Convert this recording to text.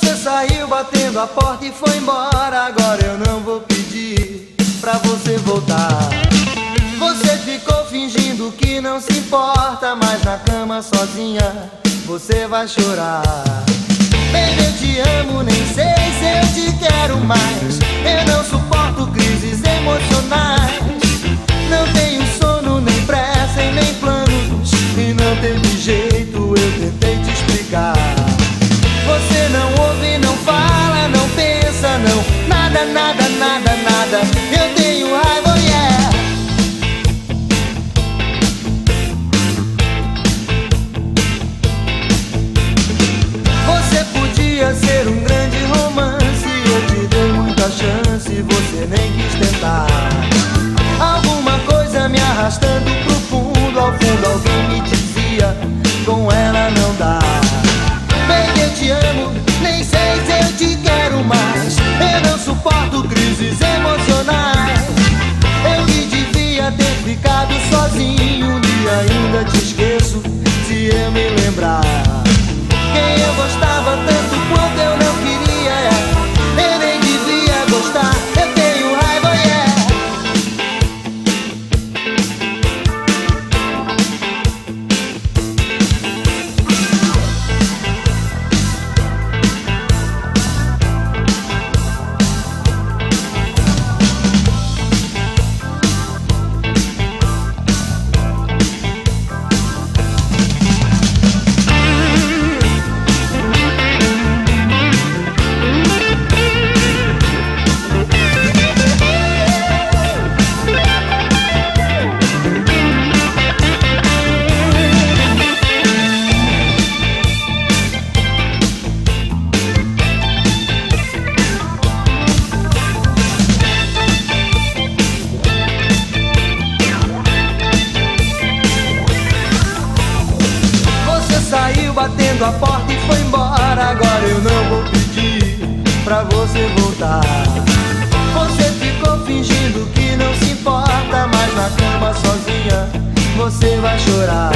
Você saiu batendo a porta e foi embora. Agora eu não vou pedir pra você voltar. Você ficou fingindo que não se importa, mas na cama sozinha você vai chorar. Baby, eu te amo, nem sei se eu te quero mais. Eu não suporto crises emocionais. Não tenho sono, nem pressa e nem planos. E não teve jeito, eu tentei te explicar. Você não Nada, nada, nada, nada. Eu tenho raiva, yeah. Você podia ser um grande romance. Eu te dei muita chance, você nem quis tentar. Alguma coisa me arrastando pro fundo. Ao fundo alguém me porta e foi embora. Agora eu não vou pedir pra você voltar. Você ficou fingindo que não se importa, mas na cama sozinha você vai chorar.